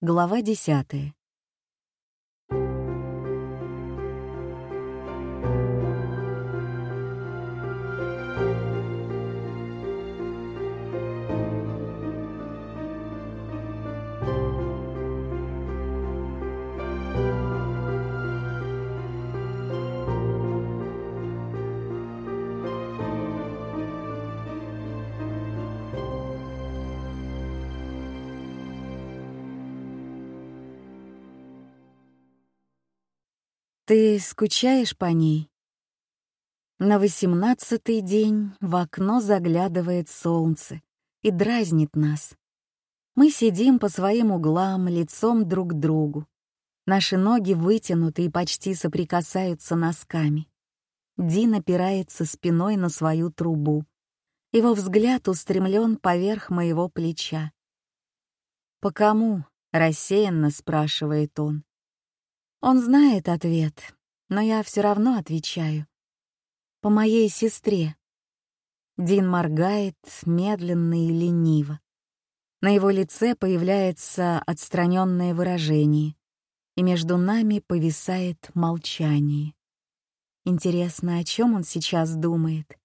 Глава десятая. Ты скучаешь по ней? На восемнадцатый день в окно заглядывает солнце и дразнит нас. Мы сидим по своим углам, лицом друг к другу. Наши ноги вытянуты и почти соприкасаются носками. Дин опирается спиной на свою трубу. Его взгляд устремлен поверх моего плеча. «По кому?» — рассеянно спрашивает он. Он знает ответ, но я все равно отвечаю. По моей сестре. Дин моргает медленно и лениво. На его лице появляется отстраненное выражение, и между нами повисает молчание. Интересно, о чем он сейчас думает?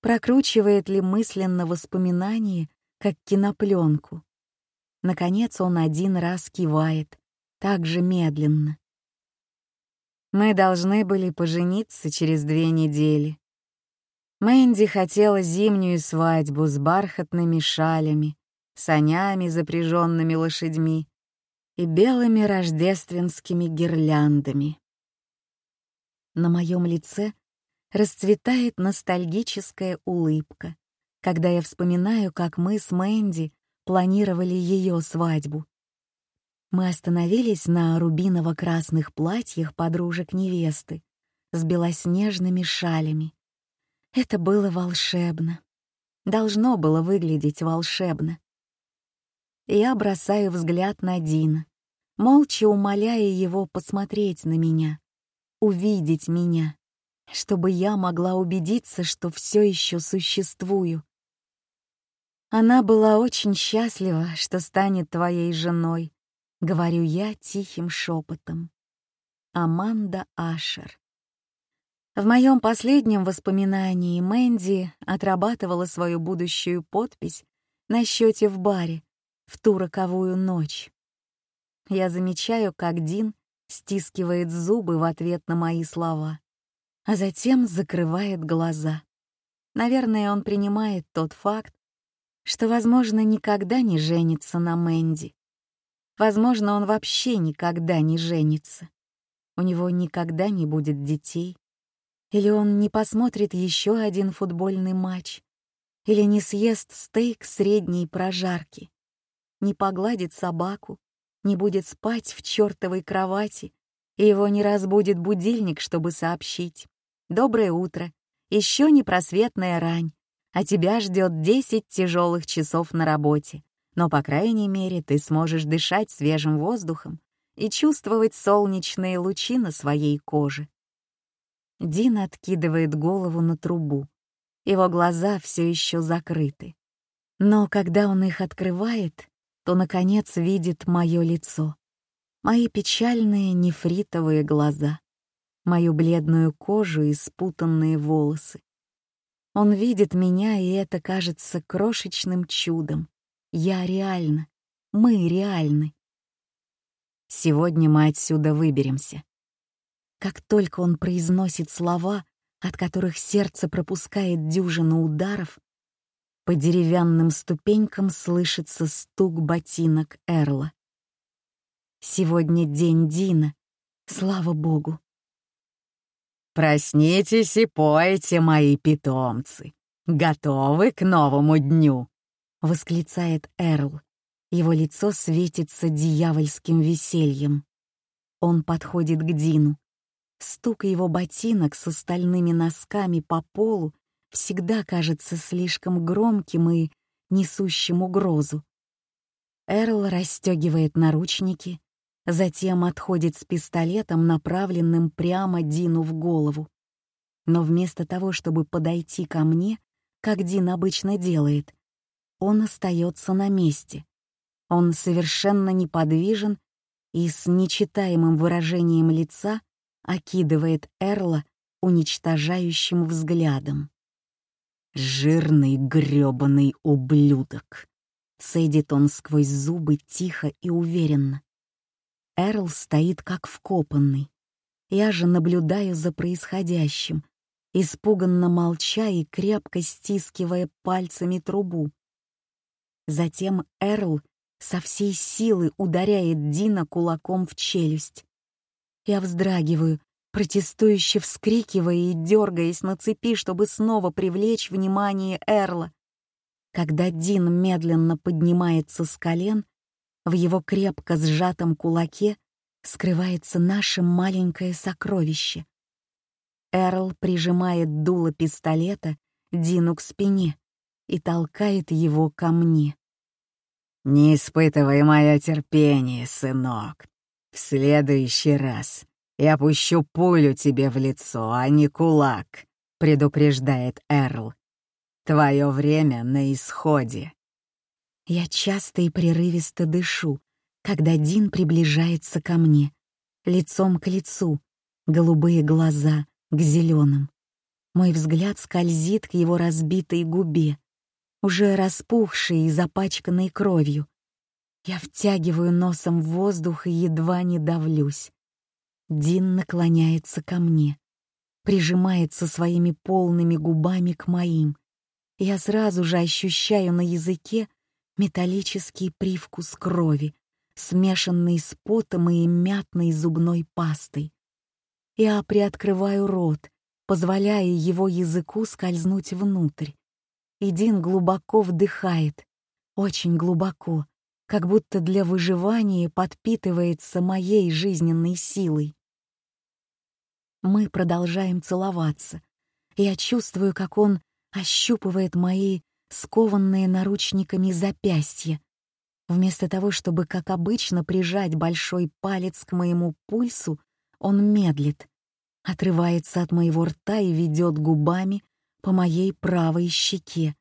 Прокручивает ли мысленно воспоминания, как кинопленку? Наконец он один раз кивает, так же медленно. Мы должны были пожениться через две недели. Мэнди хотела зимнюю свадьбу с бархатными шалями, санями, запряженными лошадьми и белыми рождественскими гирляндами. На моем лице расцветает ностальгическая улыбка, когда я вспоминаю, как мы с Мэнди планировали ее свадьбу. Мы остановились на рубиново-красных платьях подружек невесты с белоснежными шалями. Это было волшебно. Должно было выглядеть волшебно. Я бросаю взгляд на Дина, молча умоляя его посмотреть на меня, увидеть меня, чтобы я могла убедиться, что все еще существую. Она была очень счастлива, что станет твоей женой, — говорю я тихим шепотом. Аманда Ашер. В моем последнем воспоминании Мэнди отрабатывала свою будущую подпись на счете в баре в ту роковую ночь. Я замечаю, как Дин стискивает зубы в ответ на мои слова, а затем закрывает глаза. Наверное, он принимает тот факт, что, возможно, никогда не женится на Мэнди. Возможно, он вообще никогда не женится. У него никогда не будет детей. Или он не посмотрит еще один футбольный матч. Или не съест стейк средней прожарки. Не погладит собаку, не будет спать в чертовой кровати, и его не разбудит будильник, чтобы сообщить. «Доброе утро. Еще не просветная рань, а тебя ждет 10 тяжелых часов на работе но, по крайней мере, ты сможешь дышать свежим воздухом и чувствовать солнечные лучи на своей коже. Дин откидывает голову на трубу. Его глаза все еще закрыты. Но когда он их открывает, то, наконец, видит мое лицо. Мои печальные нефритовые глаза, мою бледную кожу и спутанные волосы. Он видит меня, и это кажется крошечным чудом, я реально. Мы реальны. Сегодня мы отсюда выберемся. Как только он произносит слова, от которых сердце пропускает дюжину ударов, по деревянным ступенькам слышится стук ботинок Эрла. Сегодня день Дина, слава богу. «Проснитесь и пойте, мои питомцы! Готовы к новому дню!» Восклицает Эрл. Его лицо светится дьявольским весельем. Он подходит к Дину. Стук его ботинок с остальными носками по полу всегда кажется слишком громким и несущим угрозу. Эрл расстегивает наручники, затем отходит с пистолетом, направленным прямо Дину в голову. Но вместо того, чтобы подойти ко мне, как Дин обычно делает, он остается на месте. Он совершенно неподвижен и с нечитаемым выражением лица окидывает Эрла уничтожающим взглядом. «Жирный грёбаный ублюдок!» — цедит он сквозь зубы тихо и уверенно. Эрл стоит как вкопанный. Я же наблюдаю за происходящим, испуганно молча и крепко стискивая пальцами трубу. Затем Эрл со всей силы ударяет Дина кулаком в челюсть. Я вздрагиваю, протестующе вскрикивая и дергаясь на цепи, чтобы снова привлечь внимание Эрла. Когда Дин медленно поднимается с колен, в его крепко сжатом кулаке скрывается наше маленькое сокровище. Эрл прижимает дуло пистолета Дину к спине и толкает его ко мне. «Не испытывай мое терпение, сынок. В следующий раз я пущу пулю тебе в лицо, а не кулак», — предупреждает Эрл. «Твое время на исходе». Я часто и прерывисто дышу, когда Дин приближается ко мне, лицом к лицу, голубые глаза к зеленым. Мой взгляд скользит к его разбитой губе, уже распухшей и запачканной кровью. Я втягиваю носом в воздух и едва не давлюсь. Дин наклоняется ко мне, прижимается своими полными губами к моим. Я сразу же ощущаю на языке металлический привкус крови, смешанный с потом и мятной зубной пастой. Я приоткрываю рот, позволяя его языку скользнуть внутрь. И Дин глубоко вдыхает, очень глубоко, как будто для выживания подпитывается моей жизненной силой. Мы продолжаем целоваться. Я чувствую, как он ощупывает мои скованные наручниками запястья, Вместо того, чтобы, как обычно, прижать большой палец к моему пульсу, он медлит, отрывается от моего рта и ведет губами по моей правой щеке,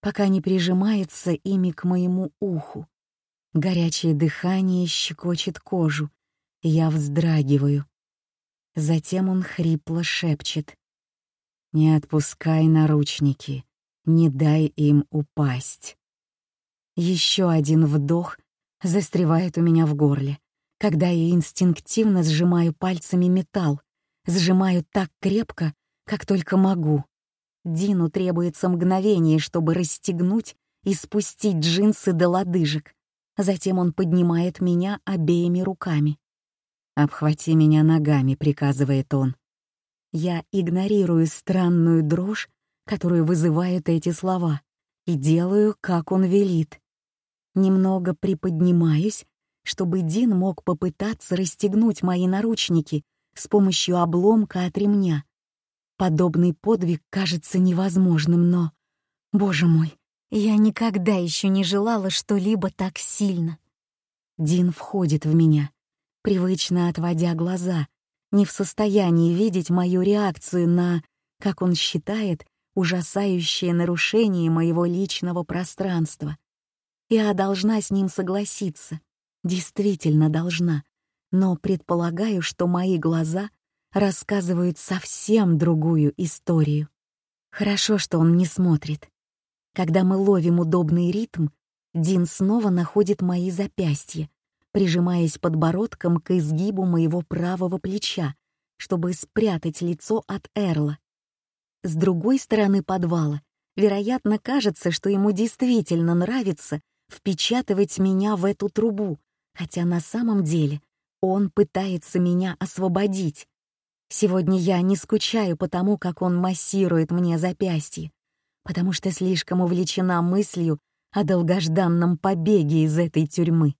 пока не прижимается ими к моему уху. Горячее дыхание щекочет кожу, я вздрагиваю. Затем он хрипло шепчет. «Не отпускай наручники, не дай им упасть». Еще один вдох застревает у меня в горле, когда я инстинктивно сжимаю пальцами металл, сжимаю так крепко, как только могу. Дину требуется мгновение, чтобы расстегнуть и спустить джинсы до лодыжек. Затем он поднимает меня обеими руками. «Обхвати меня ногами», — приказывает он. Я игнорирую странную дрожь, которую вызывают эти слова, и делаю, как он велит. Немного приподнимаюсь, чтобы Дин мог попытаться расстегнуть мои наручники с помощью обломка от ремня. Подобный подвиг кажется невозможным, но... Боже мой, я никогда еще не желала что-либо так сильно. Дин входит в меня, привычно отводя глаза, не в состоянии видеть мою реакцию на, как он считает, ужасающее нарушение моего личного пространства. Я должна с ним согласиться. Действительно должна. Но предполагаю, что мои глаза рассказывают совсем другую историю. Хорошо, что он не смотрит. Когда мы ловим удобный ритм, Дин снова находит мои запястья, прижимаясь подбородком к изгибу моего правого плеча, чтобы спрятать лицо от Эрла. С другой стороны подвала, вероятно, кажется, что ему действительно нравится впечатывать меня в эту трубу, хотя на самом деле он пытается меня освободить. Сегодня я не скучаю по тому, как он массирует мне запястье, потому что слишком увлечена мыслью о долгожданном побеге из этой тюрьмы.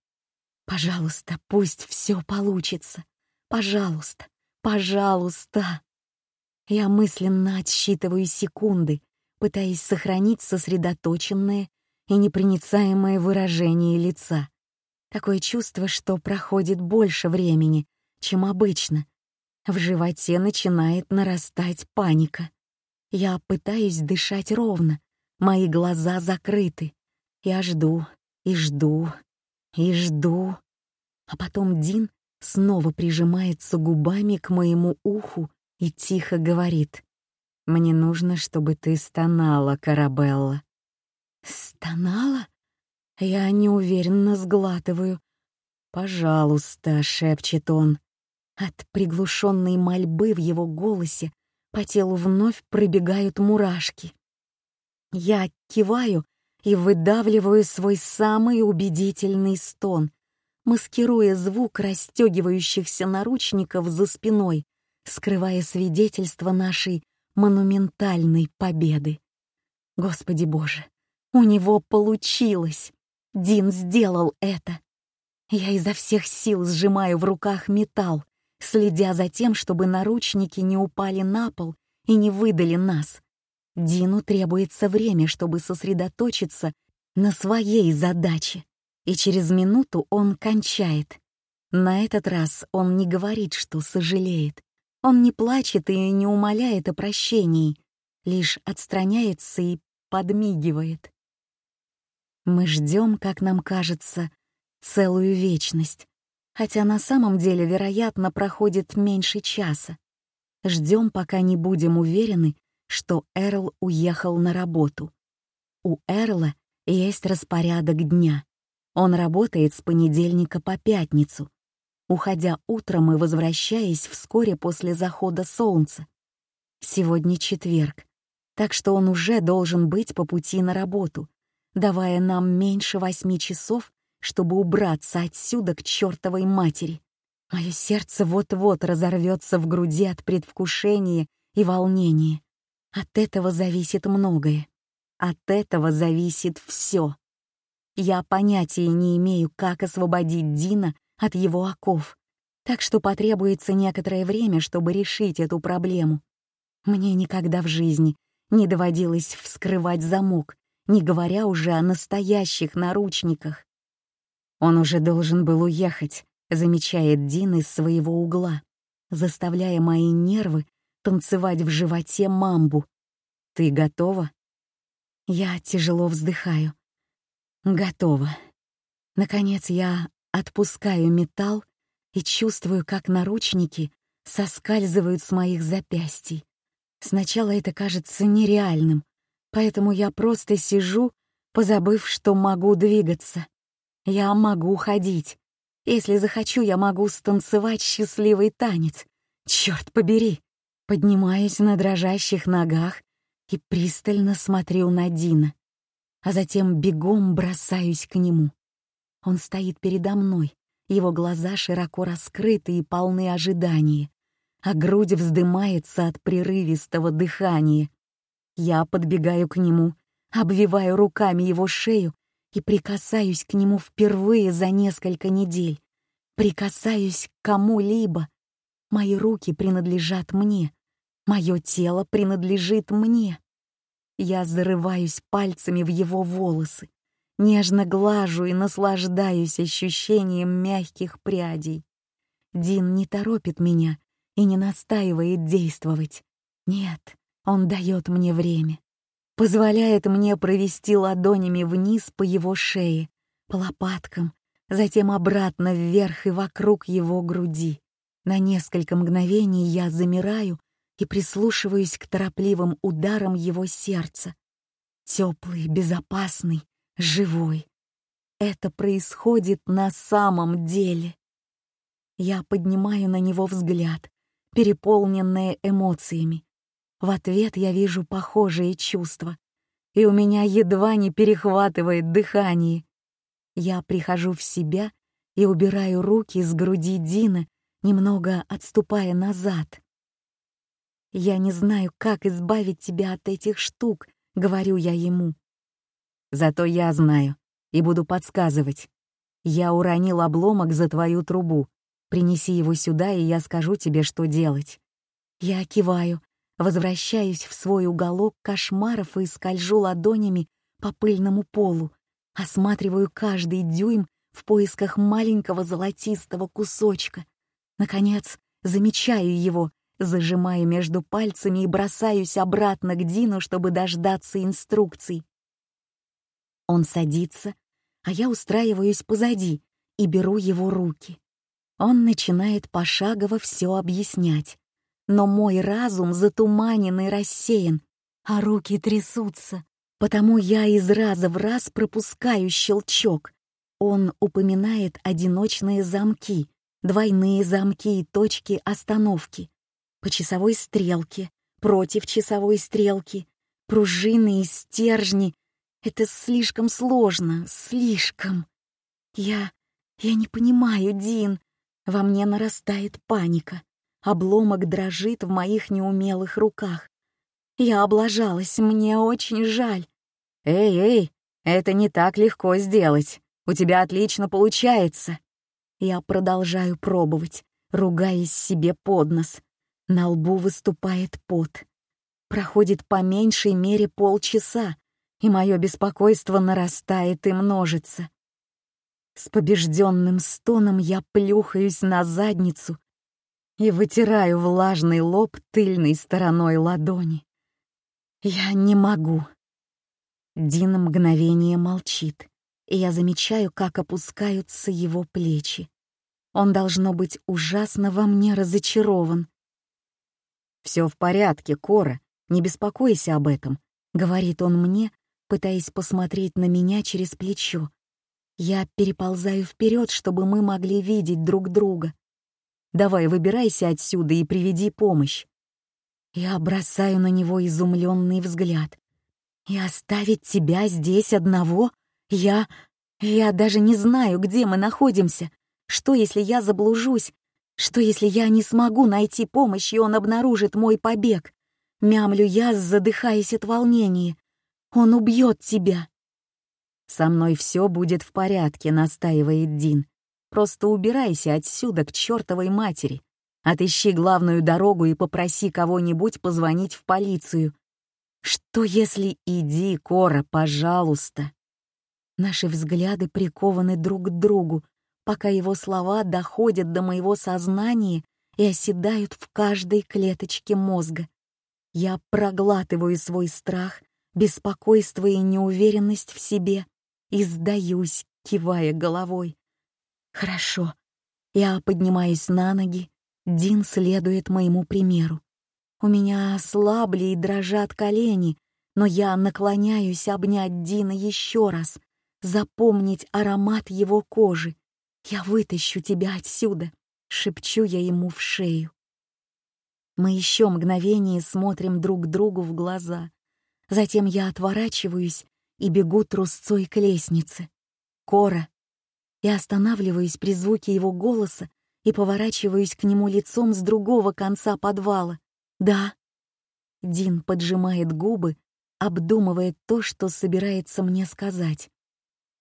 Пожалуйста, пусть все получится. Пожалуйста, пожалуйста. Я мысленно отсчитываю секунды, пытаясь сохранить сосредоточенное и непроницаемое выражение лица. Такое чувство, что проходит больше времени, чем обычно. В животе начинает нарастать паника. Я пытаюсь дышать ровно, мои глаза закрыты. Я жду и жду И жду. А потом Дин снова прижимается губами к моему уху и тихо говорит. «Мне нужно, чтобы ты стонала, Карабелла». «Стонала?» Я неуверенно сглатываю. «Пожалуйста», — шепчет он. От приглушенной мольбы в его голосе по телу вновь пробегают мурашки. Я киваю и выдавливаю свой самый убедительный стон, маскируя звук расстегивающихся наручников за спиной, скрывая свидетельство нашей монументальной победы. Господи Боже, у него получилось! Дин сделал это! Я изо всех сил сжимаю в руках металл, следя за тем, чтобы наручники не упали на пол и не выдали нас. Дину требуется время, чтобы сосредоточиться на своей задаче, и через минуту он кончает. На этот раз он не говорит, что сожалеет. Он не плачет и не умоляет о прощении, лишь отстраняется и подмигивает. Мы ждем, как нам кажется, целую вечность, хотя на самом деле, вероятно, проходит меньше часа. Ждем, пока не будем уверены, что Эрл уехал на работу. У Эрла есть распорядок дня. Он работает с понедельника по пятницу, уходя утром и возвращаясь вскоре после захода солнца. Сегодня четверг, так что он уже должен быть по пути на работу, давая нам меньше восьми часов, чтобы убраться отсюда к чертовой матери. Мое сердце вот-вот разорвется в груди от предвкушения и волнения. От этого зависит многое. От этого зависит все. Я понятия не имею, как освободить Дина от его оков, так что потребуется некоторое время, чтобы решить эту проблему. Мне никогда в жизни не доводилось вскрывать замок, не говоря уже о настоящих наручниках. Он уже должен был уехать, замечает Дин из своего угла, заставляя мои нервы танцевать в животе мамбу. «Ты готова?» Я тяжело вздыхаю. «Готова». Наконец я отпускаю металл и чувствую, как наручники соскальзывают с моих запястий. Сначала это кажется нереальным, поэтому я просто сижу, позабыв, что могу двигаться. Я могу ходить. Если захочу, я могу станцевать счастливый танец. Черт побери! Поднимаюсь на дрожащих ногах и пристально смотрю на Дина, а затем бегом бросаюсь к нему. Он стоит передо мной, его глаза широко раскрыты и полны ожидания, а грудь вздымается от прерывистого дыхания. Я подбегаю к нему, обвиваю руками его шею и прикасаюсь к нему впервые за несколько недель. Прикасаюсь к кому-либо. Мои руки принадлежат мне, Мое тело принадлежит мне. Я зарываюсь пальцами в его волосы, нежно глажу и наслаждаюсь ощущением мягких прядей. Дин не торопит меня и не настаивает действовать. Нет, он дает мне время. Позволяет мне провести ладонями вниз по его шее, по лопаткам, затем обратно вверх и вокруг его груди. На несколько мгновений я замираю и прислушиваюсь к торопливым ударам его сердца. Теплый, безопасный, живой. Это происходит на самом деле. Я поднимаю на него взгляд, переполненные эмоциями. В ответ я вижу похожие чувства, и у меня едва не перехватывает дыхание. Я прихожу в себя и убираю руки с груди Дина, немного отступая назад. «Я не знаю, как избавить тебя от этих штук», — говорю я ему. «Зато я знаю и буду подсказывать. Я уронил обломок за твою трубу. Принеси его сюда, и я скажу тебе, что делать». Я киваю, возвращаюсь в свой уголок кошмаров и скольжу ладонями по пыльному полу, осматриваю каждый дюйм в поисках маленького золотистого кусочка. Наконец, замечаю его Зажимаю между пальцами и бросаюсь обратно к Дину, чтобы дождаться инструкций. Он садится, а я устраиваюсь позади и беру его руки. Он начинает пошагово все объяснять. Но мой разум затуманен и рассеян, а руки трясутся, потому я из раза в раз пропускаю щелчок. Он упоминает одиночные замки, двойные замки и точки остановки, по часовой стрелке, против часовой стрелки, пружины и стержни. Это слишком сложно, слишком. Я... я не понимаю, Дин. Во мне нарастает паника. Обломок дрожит в моих неумелых руках. Я облажалась, мне очень жаль. «Эй, эй, это не так легко сделать. У тебя отлично получается». Я продолжаю пробовать, ругаясь себе под нос. На лбу выступает пот. Проходит по меньшей мере полчаса, и мое беспокойство нарастает и множится. С побежденным стоном я плюхаюсь на задницу и вытираю влажный лоб тыльной стороной ладони. Я не могу. Дин мгновение молчит, и я замечаю, как опускаются его плечи. Он должно быть ужасно во мне разочарован. «Все в порядке, Кора, не беспокойся об этом», — говорит он мне, пытаясь посмотреть на меня через плечо. Я переползаю вперед, чтобы мы могли видеть друг друга. «Давай, выбирайся отсюда и приведи помощь». Я бросаю на него изумленный взгляд. «И оставить тебя здесь одного? Я... я даже не знаю, где мы находимся. Что, если я заблужусь что, если я не смогу найти помощь, и он обнаружит мой побег? Мямлю я, задыхаясь от волнения. Он убьет тебя. «Со мной все будет в порядке», — настаивает Дин. «Просто убирайся отсюда к чертовой матери. Отыщи главную дорогу и попроси кого-нибудь позвонить в полицию. Что если иди, Кора, пожалуйста?» Наши взгляды прикованы друг к другу, пока его слова доходят до моего сознания и оседают в каждой клеточке мозга. Я проглатываю свой страх, беспокойство и неуверенность в себе и сдаюсь, кивая головой. Хорошо. Я поднимаюсь на ноги, Дин следует моему примеру. У меня ослабли и дрожат колени, но я наклоняюсь обнять Дина еще раз, запомнить аромат его кожи, «Я вытащу тебя отсюда!» — шепчу я ему в шею. Мы еще мгновение смотрим друг другу в глаза. Затем я отворачиваюсь и бегу трусцой к лестнице. «Кора!» Я останавливаюсь при звуке его голоса и поворачиваюсь к нему лицом с другого конца подвала. «Да». Дин поджимает губы, обдумывая то, что собирается мне сказать.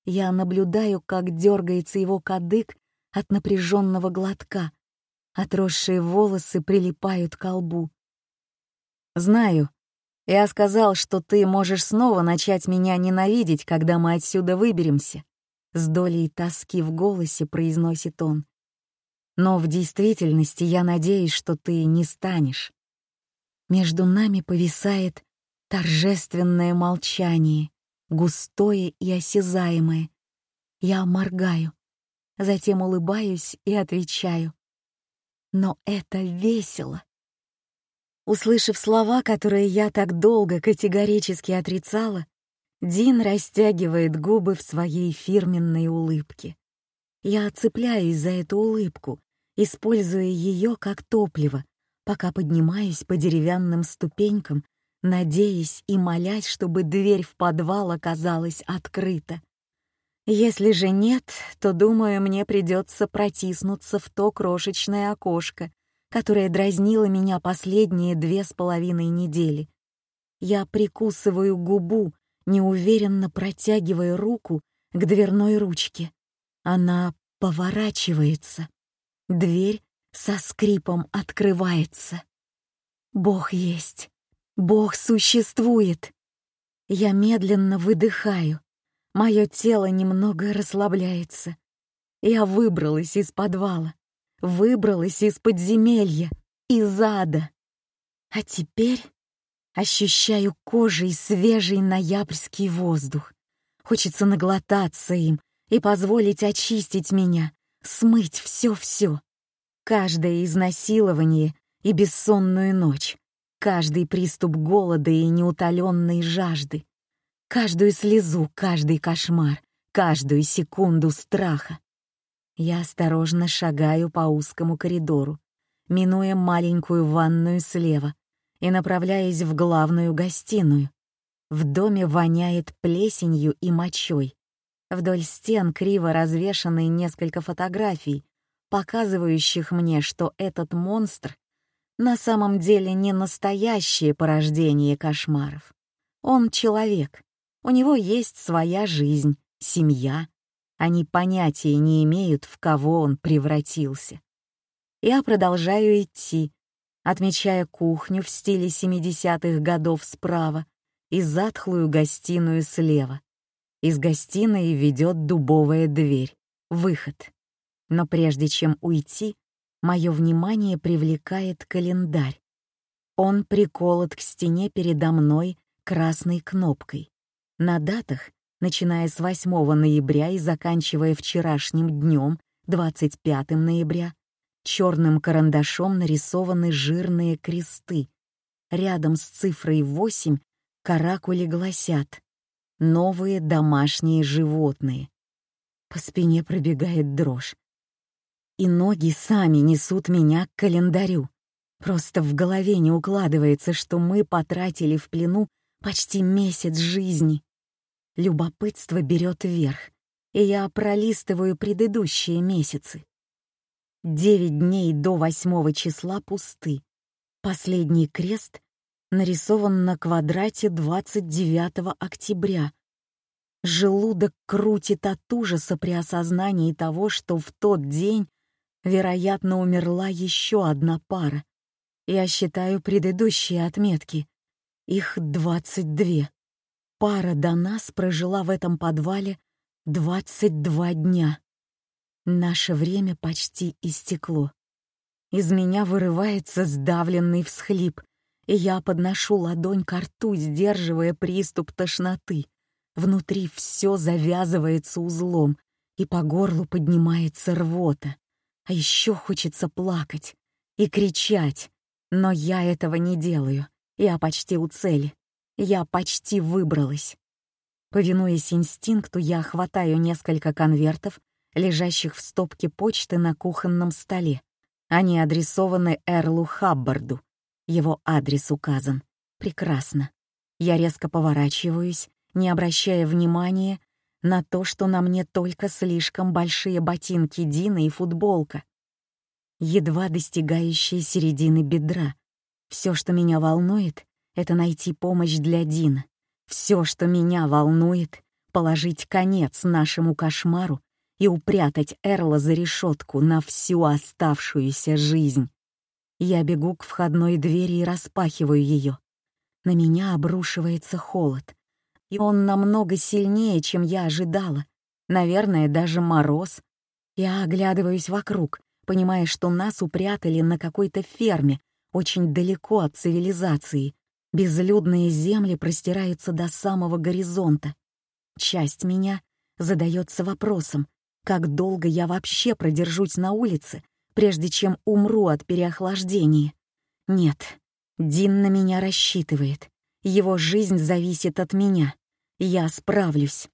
Я наблюдаю, как дергается его кадык от напряженного глотка. Отросшие волосы прилипают к лбу. «Знаю. Я сказал, что ты можешь снова начать меня ненавидеть, когда мы отсюда выберемся», — с долей тоски в голосе произносит он. «Но в действительности я надеюсь, что ты не станешь». Между нами повисает торжественное молчание густое и осязаемое. Я моргаю, затем улыбаюсь и отвечаю. Но это весело. Услышав слова, которые я так долго категорически отрицала, Дин растягивает губы в своей фирменной улыбке. Я цепляюсь за эту улыбку, используя ее как топливо, пока поднимаюсь по деревянным ступенькам надеясь и молясь, чтобы дверь в подвал оказалась открыта. Если же нет, то, думаю, мне придется протиснуться в то крошечное окошко, которое дразнило меня последние две с половиной недели. Я прикусываю губу, неуверенно протягивая руку к дверной ручке. Она поворачивается. Дверь со скрипом открывается. Бог есть. Бог существует. Я медленно выдыхаю. Мое тело немного расслабляется. Я выбралась из подвала, выбралась из подземелья, из ада. А теперь ощущаю кожей свежий ноябрьский воздух. Хочется наглотаться им, и позволить очистить меня, смыть все-все. Каждое изнасилование и бессонную ночь, каждый приступ голода и неутоленной жажды, каждую слезу, каждый кошмар, каждую секунду страха. Я осторожно шагаю по узкому коридору, минуя маленькую ванную слева и направляясь в главную гостиную. В доме воняет плесенью и мочой. Вдоль стен криво развешаны несколько фотографий, показывающих мне, что этот монстр на самом деле не настоящее порождение кошмаров. Он человек. У него есть своя жизнь, семья. Они понятия не имеют, в кого он превратился. Я продолжаю идти, отмечая кухню в стиле 70-х годов справа и затхлую гостиную слева. Из гостиной ведет дубовая дверь, выход. Но прежде чем уйти, мое внимание привлекает календарь. Он приколот к стене передо мной красной кнопкой. На датах, начиная с 8 ноября и заканчивая вчерашним днем, 25 ноября, черным карандашом нарисованы жирные кресты. Рядом с цифрой 8 каракули гласят «Новые домашние животные». По спине пробегает дрожь. И ноги сами несут меня к календарю. Просто в голове не укладывается, что мы потратили в плену почти месяц жизни. Любопытство берет вверх, и я пролистываю предыдущие месяцы. Девять дней до восьмого числа пусты. Последний крест нарисован на квадрате 29 октября. Желудок крутит от ужаса при осознании того, что в тот день, вероятно, умерла еще одна пара. Я считаю предыдущие отметки. Их 22. Пара до нас прожила в этом подвале 22 дня. Наше время почти истекло. Из меня вырывается сдавленный всхлип, и я подношу ладонь к рту, сдерживая приступ тошноты. Внутри все завязывается узлом, и по горлу поднимается рвота. А еще хочется плакать и кричать, но я этого не делаю. Я почти у цели. Я почти выбралась. Повинуясь инстинкту, я хватаю несколько конвертов лежащих в стопке почты на кухонном столе. Они адресованы Эрлу Хаббарду. Его адрес указан. Прекрасно. Я резко поворачиваюсь, не обращая внимания на то, что на мне только слишком большие ботинки Дина и футболка. Едва достигающие середины бедра. Все, что меня волнует, это найти помощь для Дина. Все, что меня волнует, положить конец нашему кошмару и упрятать Эрла за решетку на всю оставшуюся жизнь. Я бегу к входной двери и распахиваю ее. На меня обрушивается холод. И он намного сильнее, чем я ожидала. Наверное, даже мороз. Я оглядываюсь вокруг, понимая, что нас упрятали на какой-то ферме, очень далеко от цивилизации. Безлюдные земли простираются до самого горизонта. Часть меня задается вопросом, как долго я вообще продержусь на улице, прежде чем умру от переохлаждения? Нет, Дин на меня рассчитывает. Его жизнь зависит от меня. Я справлюсь.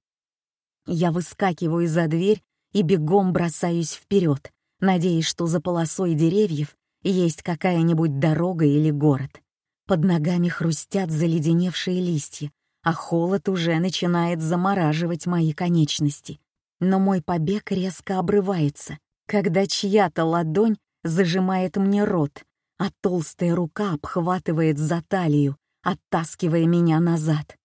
Я выскакиваю за дверь и бегом бросаюсь вперед, надеясь, что за полосой деревьев есть какая-нибудь дорога или город. Под ногами хрустят заледеневшие листья, а холод уже начинает замораживать мои конечности но мой побег резко обрывается, когда чья-то ладонь зажимает мне рот, а толстая рука обхватывает за талию, оттаскивая меня назад.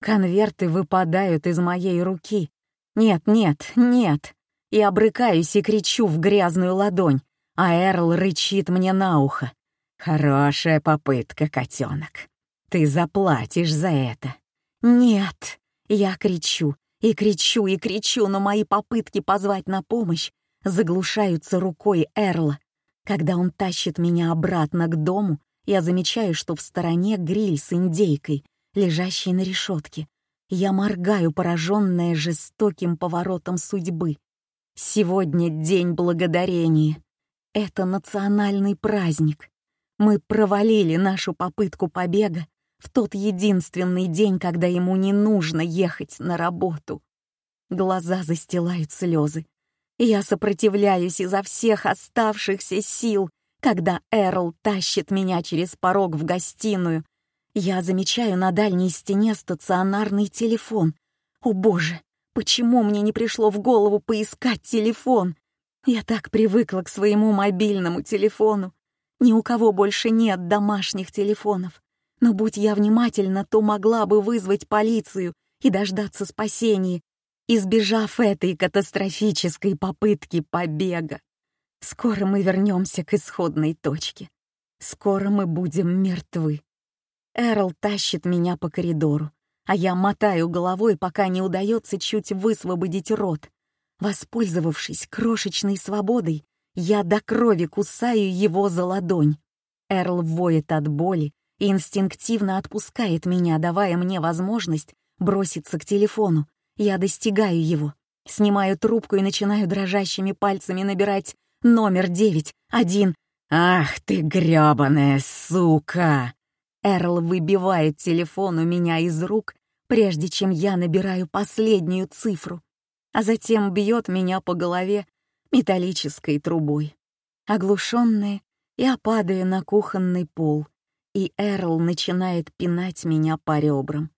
Конверты выпадают из моей руки. Нет, нет, нет. Я обрыкаюсь и кричу в грязную ладонь, а Эрл рычит мне на ухо. «Хорошая попытка, котенок. Ты заплатишь за это». «Нет!» — я кричу, и кричу, и кричу, но мои попытки позвать на помощь заглушаются рукой Эрла. Когда он тащит меня обратно к дому, я замечаю, что в стороне гриль с индейкой, лежащий на решетке. Я моргаю, пораженная жестоким поворотом судьбы. Сегодня день благодарения. Это национальный праздник. Мы провалили нашу попытку побега в тот единственный день, когда ему не нужно ехать на работу. Глаза застилают слезы. Я сопротивляюсь изо всех оставшихся сил, когда Эрл тащит меня через порог в гостиную. Я замечаю на дальней стене стационарный телефон. О боже, почему мне не пришло в голову поискать телефон? Я так привыкла к своему мобильному телефону. Ни у кого больше нет домашних телефонов. Но будь я внимательна, то могла бы вызвать полицию и дождаться спасения, избежав этой катастрофической попытки побега. Скоро мы вернемся к исходной точке. Скоро мы будем мертвы. Эрл тащит меня по коридору, а я мотаю головой, пока не удается чуть высвободить рот. Воспользовавшись крошечной свободой, я до крови кусаю его за ладонь. Эрл воет от боли и инстинктивно отпускает меня, давая мне возможность броситься к телефону, я достигаю его, снимаю трубку и начинаю дрожащими пальцами набирать номер девять, один. «Ах ты грёбаная сука!» Эрл выбивает телефон у меня из рук, прежде чем я набираю последнюю цифру, а затем бьет меня по голове металлической трубой. Оглушенная, я падаю на кухонный пол, и Эрл начинает пинать меня по ребрам.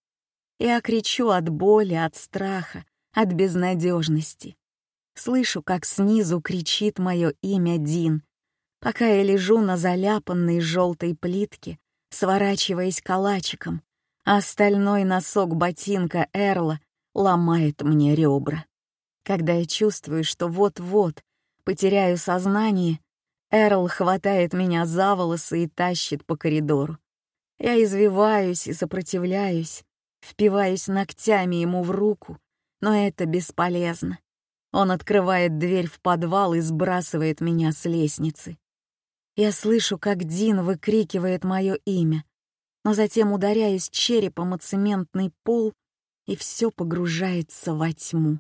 Я кричу от боли, от страха, от безнадежности. Слышу, как снизу кричит мое имя Дин, пока я лежу на заляпанной желтой плитке, сворачиваясь калачиком, а остальной носок ботинка Эрла ломает мне ребра. Когда я чувствую, что вот-вот потеряю сознание, Эрл хватает меня за волосы и тащит по коридору. Я извиваюсь и сопротивляюсь, впиваюсь ногтями ему в руку, но это бесполезно. Он открывает дверь в подвал и сбрасывает меня с лестницы. Я слышу, как Дин выкрикивает мое имя, но затем ударяюсь черепом о цементный пол, и все погружается во тьму.